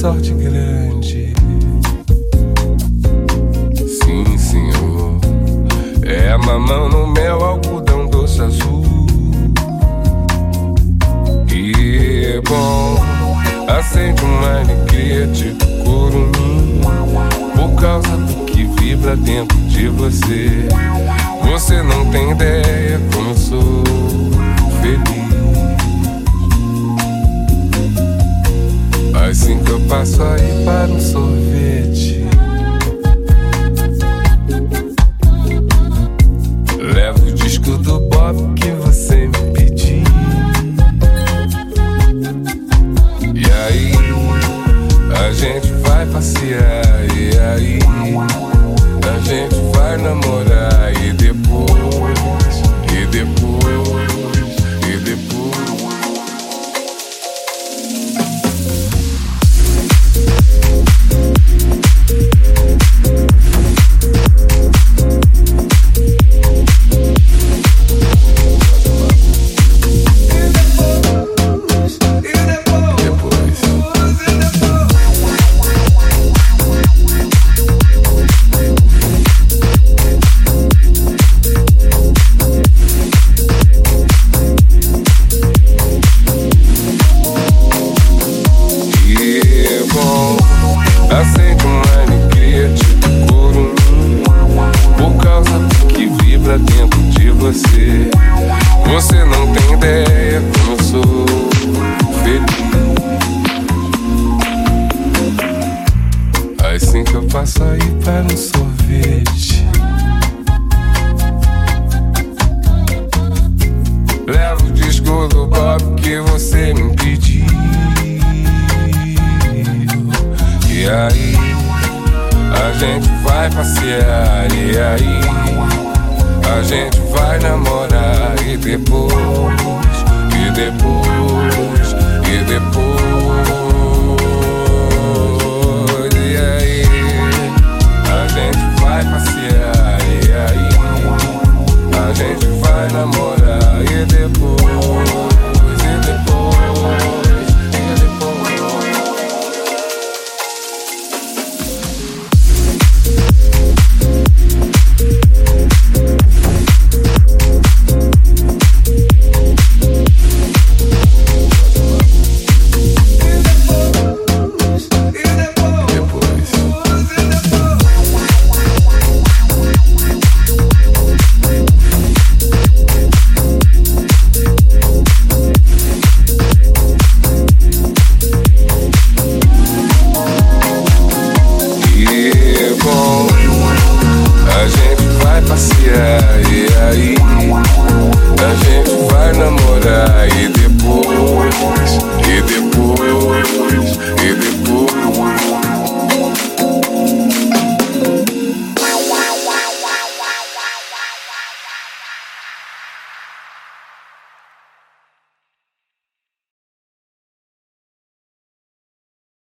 sorte grande. Sim, senhor. É mamão no mel, algodão doce azul. E é bom, acende uma alegria de curumim. Por causa do que vibra dentro de você. Você não tem ideia como eu sou para um sorvete. Levo o disco do Bob que você me pediu. E aí, a gente vai passear. E aí, a gente vai namorar. Assim que eu passo aí para um sorvete. Levo o disco do Bob que você me pediu. E aí, a gente vai passear E aí, a gente vai namorar E depois, e depois, e depois vai vai passear e aí a gente vai namorar e